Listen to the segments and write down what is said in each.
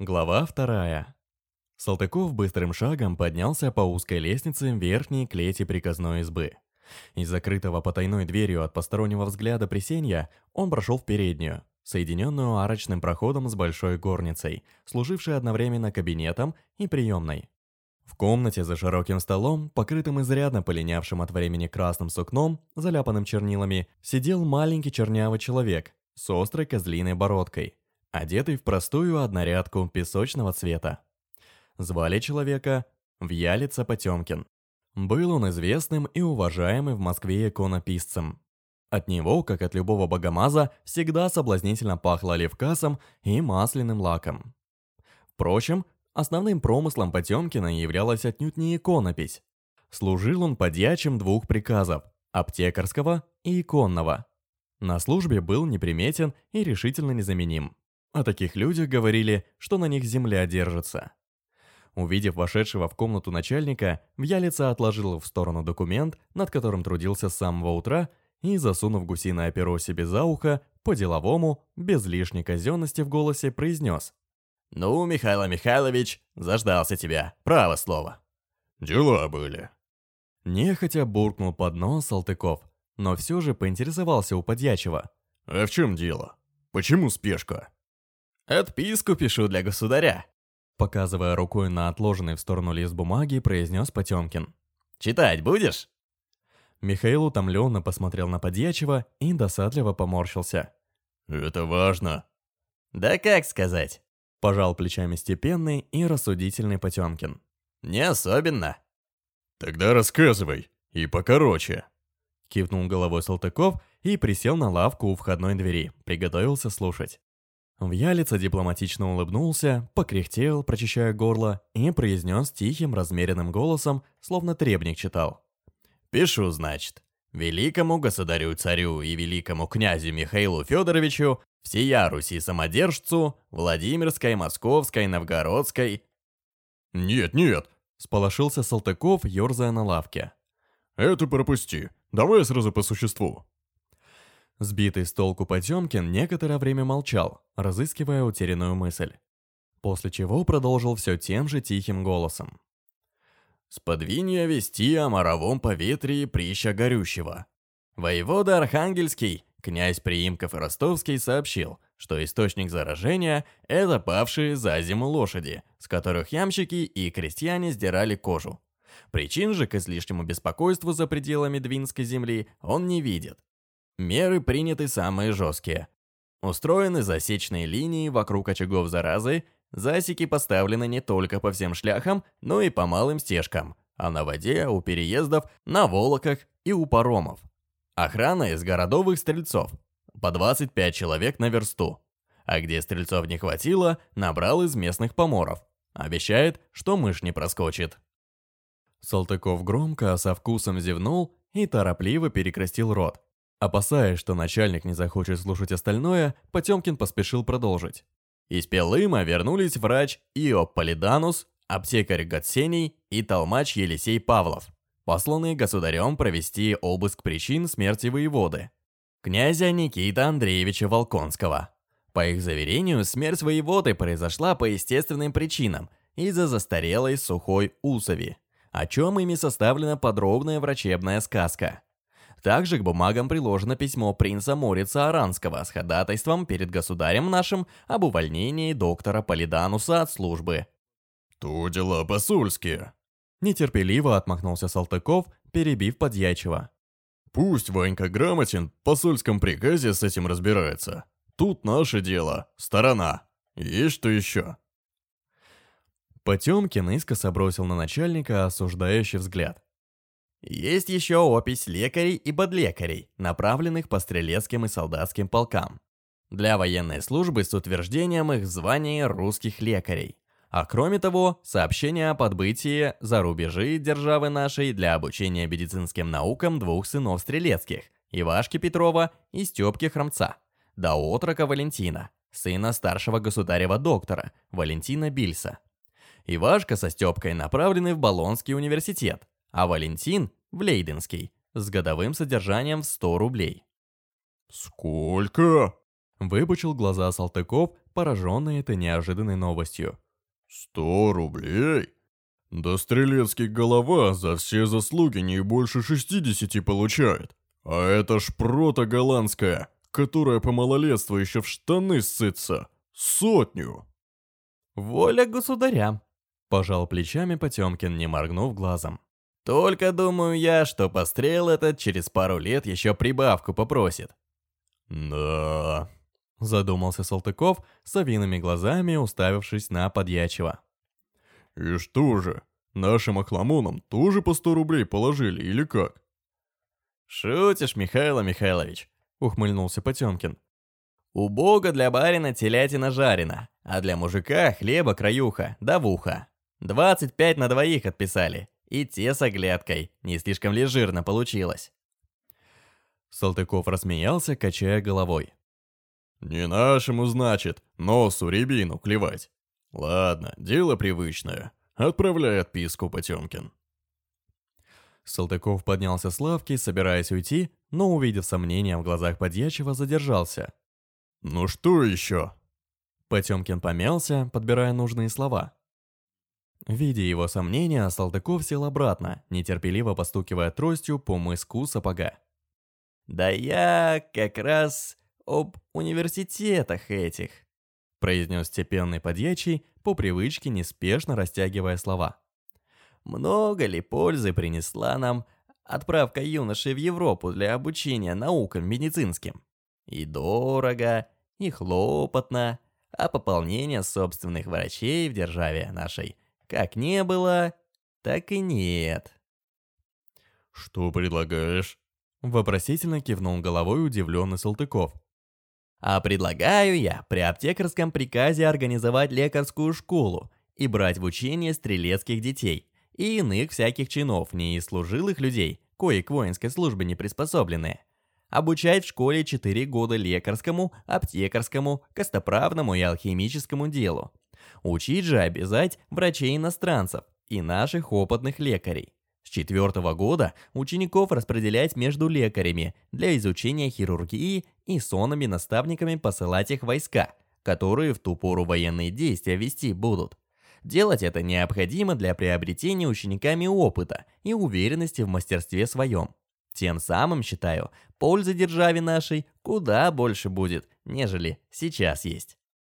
Глава вторая. Салтыков быстрым шагом поднялся по узкой лестнице верхней клете приказной избы. Из закрытого потайной дверью от постороннего взгляда присенья он прошел в переднюю, соединенную арочным проходом с большой горницей, служившей одновременно кабинетом и приемной. В комнате за широким столом, покрытым изрядно полинявшим от времени красным сукном, заляпанным чернилами, сидел маленький чернявый человек с острой козлиной бородкой, одетый в простую однорядку песочного цвета. Звали человека Вьялица Потемкин. Был он известным и уважаемым в Москве иконописцем. От него, как от любого богомаза, всегда соблазнительно пахло левкасом и масляным лаком. Впрочем, основным промыслом Потемкина являлась отнюдь не иконопись. Служил он подьячим двух приказов – аптекарского и иконного. На службе был неприметен и решительно незаменим. О таких людях говорили, что на них земля держится. Увидев вошедшего в комнату начальника, Вьялица отложил в сторону документ, над которым трудился с самого утра, и, засунув гусиное перо себе за ухо, по-деловому, без лишней казенности в голосе, произнес. «Ну, Михаил Михайлович, заждался тебя, право слово». «Дела были». Нехотя буркнул под нос Салтыков, но все же поинтересовался у подьячего. «А в чем дело? Почему спешка?» «Отписку пишу для государя», Показывая рукой на отложенный в сторону лист бумаги, произнес Потемкин. «Читать будешь?» Михаил утомленно посмотрел на подьячего и досадливо поморщился. «Это важно». «Да как сказать?» Пожал плечами степенный и рассудительный Потемкин. «Не особенно». «Тогда рассказывай, и покороче». Кивнул головой Салтыков и присел на лавку у входной двери, приготовился слушать. Вьялица дипломатично улыбнулся, покряхтел, прочищая горло, и произнес тихим, размеренным голосом, словно требник читал. «Пишу, значит. Великому государю-царю и великому князю Михаилу Федоровичу, всея Руси самодержцу, Владимирской, Московской, Новгородской...» «Нет, нет!» — сполошился Салтыков, ерзая на лавке. «Это пропусти. Давай сразу по существу». Сбитый с толку Потемкин некоторое время молчал, разыскивая утерянную мысль. После чего продолжил все тем же тихим голосом. «Сподвинья вести о моровом поветрии прища горющего. Воевода Архангельский, князь Приимков Ростовский сообщил, что источник заражения – это павшие за зиму лошади, с которых ямщики и крестьяне сдирали кожу. Причин же к излишнему беспокойству за пределами Двинской земли он не видит. Меры приняты самые жесткие. Устроены засечные линии вокруг очагов заразы, засеки поставлены не только по всем шляхам, но и по малым стежкам, а на воде, у переездов, на волоках и у паромов. Охрана из городовых стрельцов, по 25 человек на версту. А где стрельцов не хватило, набрал из местных поморов. Обещает, что мышь не проскочит. Салтыков громко, со вкусом зевнул и торопливо перекрестил рот. Опасаясь, что начальник не захочет слушать остальное, Потемкин поспешил продолжить. Из Пелыма вернулись врач Иоп Полиданус, аптекарь Гатсений и толмач Елисей Павлов, посланные государем провести обыск причин смерти воеводы, князя Никита Андреевича Волконского. По их заверению, смерть воеводы произошла по естественным причинам из-за застарелой сухой усови, о чем ими составлена подробная врачебная сказка – также к бумагам приложено письмо принца Морица Аранского с ходатайством перед государем нашим об увольнении доктора Полидануса от службы. «То дела посольские», — нетерпеливо отмахнулся Салтыков, перебив подьячего. «Пусть Ванька грамотен, в посольском приказе с этим разбирается. Тут наше дело, сторона. Есть что еще?» Потемкин искоса бросил на начальника осуждающий взгляд. Есть еще опись лекарей и подлекарей, направленных по стрелецким и солдатским полкам. Для военной службы с утверждением их звания русских лекарей. А кроме того, сообщение о подбытии за рубежи державы нашей для обучения медицинским наукам двух сынов стрелецких, Ивашки Петрова и Степки Хромца, да отрока Валентина, сына старшего государева доктора, Валентина Бильса. Ивашка со Степкой направлены в Болонский университет, а Валентин – в Лейденский, с годовым содержанием в 100 рублей. «Сколько?» Выпучил глаза Салтыков, пораженный этой неожиданной новостью. «Сто рублей? Да стрелецкий голова за все заслуги не больше шестидесяти получает. А это шпрота голландская, которая по малолетству еще в штаны ссытся. Сотню!» «Воля государя!» — пожал плечами Потемкин, не моргнув глазом. «Только думаю я, что пострел этот через пару лет еще прибавку попросит». «Да...» — задумался Салтыков, с овиными глазами уставившись на подьячего. «И что же, нашим охламонам тоже по сто рублей положили или как?» «Шутишь, Михаил Михайлович?» — ухмыльнулся Потемкин. «У бога для барина телятина жарена, а для мужика хлеба краюха, да вуха. 25 на двоих отписали, и те с оглядкой, не слишком ли жирно получилось?» Салтыков рассмеялся, качая головой. «Не нашему, значит, носу рябину клевать. Ладно, дело привычное. Отправляй отписку, Потемкин». Салтыков поднялся с лавки, собираясь уйти, но, увидев сомнения в глазах подьячего, задержался. «Ну что еще?» Потемкин помялся, подбирая нужные слова. Видя его сомнения, Салтыков сел обратно, нетерпеливо постукивая тростью по мыску сапога. «Да я как раз об университетах этих», произнес степенный подьячий, по привычке неспешно растягивая слова. Много ли пользы принесла нам отправка юношей в Европу для обучения наукам медицинским? И дорого, и хлопотно, а пополнение собственных врачей в державе нашей как не было, так и нет. «Что предлагаешь?» Вопросительно кивнул головой удивленный Салтыков. «А предлагаю я при аптекарском приказе организовать лекарскую школу и брать в учение стрелецких детей, и иных всяких чинов, не из служилых людей, кои к воинской службе не приспособлены. Обучать в школе 4 года лекарскому, аптекарскому, костоправному и алхимическому делу. Учить же обязать врачей-иностранцев и наших опытных лекарей. С четвертого года учеников распределять между лекарями для изучения хирургии и сонными наставниками посылать их войска, которые в ту пору военные действия вести будут. Делать это необходимо для приобретения учениками опыта и уверенности в мастерстве своем. Тем самым, считаю, пользы державе нашей куда больше будет, нежели сейчас есть.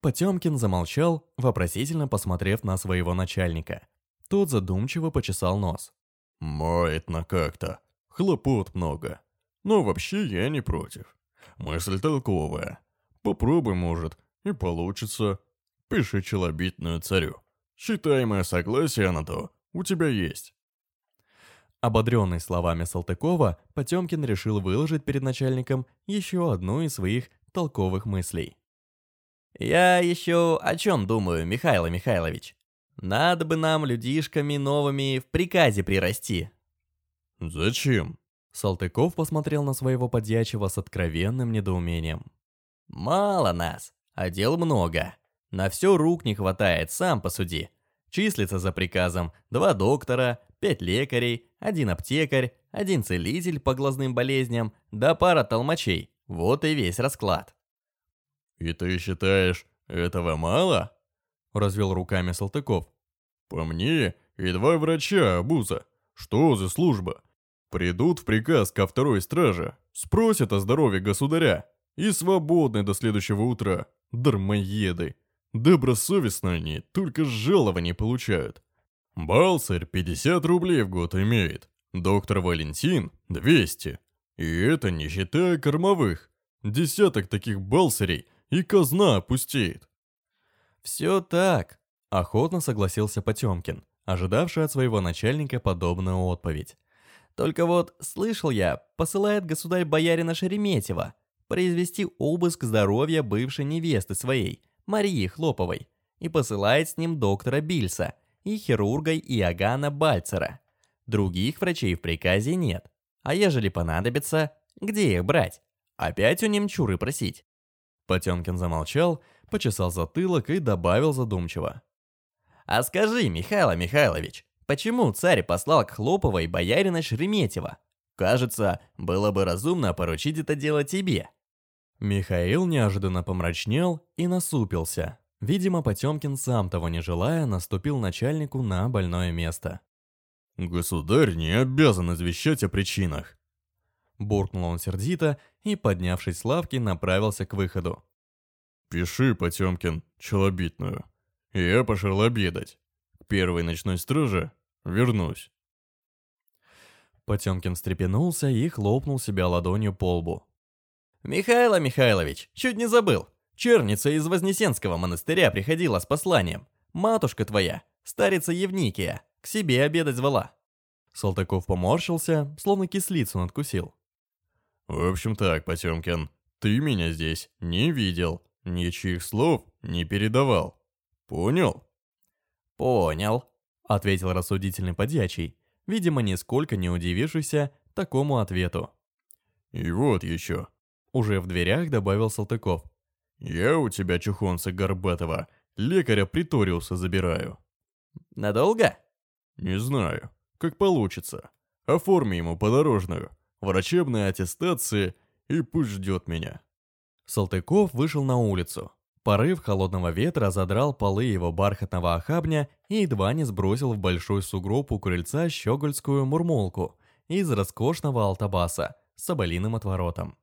Потемкин замолчал, вопросительно посмотрев на своего начальника. Тот задумчиво почесал нос. «Маятно как-то. Хлопот много. Но вообще я не против. Мысль толковая. Попробуй, может, и получится. Пиши челобитную царю. Считаемое согласие на то у тебя есть. Ободренный словами Салтыкова, Потемкин решил выложить перед начальником еще одну из своих толковых мыслей. «Я еще о чем думаю, Михаил Михайлович? Надо бы нам людишками новыми в приказе прирасти». «Зачем?» Салтыков посмотрел на своего подьячего с откровенным недоумением. «Мало нас, а дел много. На все рук не хватает, сам посуди. Числится за приказом два доктора, пять лекарей, один аптекарь, один целитель по глазным болезням, да пара толмачей. Вот и весь расклад. «И ты считаешь, этого мало?» Развел руками Салтыков. «По мне, и два врача, обуза. Что за служба? Придут в приказ ко второй страже, спросят о здоровье государя и свободны до следующего утра. Дармоеды. Добросовестно они, только жалований получают. Балцарь 50 рублей в год имеет, доктор Валентин 200. И это не считая кормовых. Десяток таких балсарей и казна опустеет. «Все так», — охотно согласился Потемкин, ожидавший от своего начальника подобную отповедь. «Только вот, слышал я, посылает государь боярина Шереметьева произвести обыск здоровья бывшей невесты своей, Марии Хлоповой, и посылает с ним доктора Бильса и хирурга Иоганна Бальцера. Других врачей в приказе нет. А ежели понадобится, где их брать? Опять у немчуры просить?» Потемкин замолчал, почесал затылок и добавил задумчиво. «А скажи, Михаил Михайлович, почему царь послал к Хлоповой боярина Шереметьева? Кажется, было бы разумно поручить это дело тебе». Михаил неожиданно помрачнел и насупился. Видимо, Потемкин, сам того не желая, наступил начальнику на больное место. «Государь не обязан извещать о причинах», Буркнул он сердито и, поднявшись с лавки, направился к выходу. «Пиши, Потемкин, челобитную. Я пошел обедать. К первой ночной страже вернусь». Потемкин встрепенулся и хлопнул себя ладонью по лбу. «Михайло Михайлович, чуть не забыл. Черница из Вознесенского монастыря приходила с посланием. Матушка твоя, старица Евникия, к себе обедать звала». Салтыков поморщился, словно кислицу надкусил. «В общем так, Потемкин, ты меня здесь не видел, ничьих слов не передавал. Понял?» «Понял», — ответил рассудительный подьячий, видимо, нисколько не удивившийся такому ответу. «И вот еще». Уже в дверях добавил Салтыков. «Я у тебя, чухонца Горбатова, лекаря Приториуса забираю». «Надолго?» «Не знаю. Как получится. Оформи ему подорожную врачебной аттестации и пусть ждет меня. Салтыков вышел на улицу. Порыв холодного ветра задрал полы его бархатного охабня и едва не сбросил в большой сугроб у крыльца щегольскую мурмолку из роскошного алтабаса с соболиным отворотом.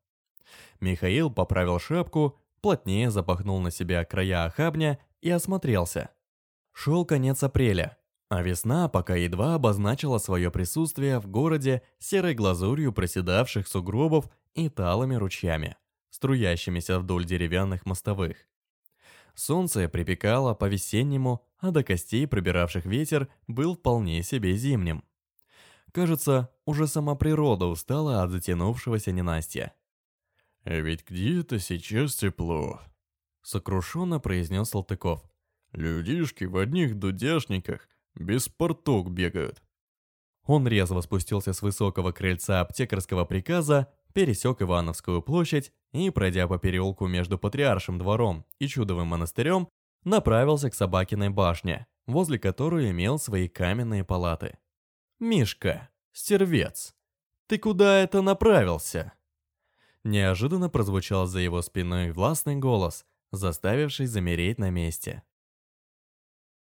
Михаил поправил шапку, плотнее запахнул на себя края охабня и осмотрелся. Шел конец апреля, а весна пока едва обозначила свое присутствие в городе серой глазурью проседавших сугробов и талыми ручьями, струящимися вдоль деревянных мостовых. Солнце припекало по-весеннему, а до костей пробиравших ветер был вполне себе зимним. Кажется, уже сама природа устала от затянувшегося ненастья. «А ведь где-то сейчас тепло», — сокрушенно произнес Салтыков. «Людишки в одних дудяшниках без порток бегают. Он резво спустился с высокого крыльца аптекарского приказа, пересек Ивановскую площадь и, пройдя по переулку между Патриаршим двором и Чудовым монастырем, направился к Собакиной башне, возле которой имел свои каменные палаты. «Мишка, стервец, ты куда это направился?» Неожиданно прозвучал за его спиной властный голос, заставивший замереть на месте.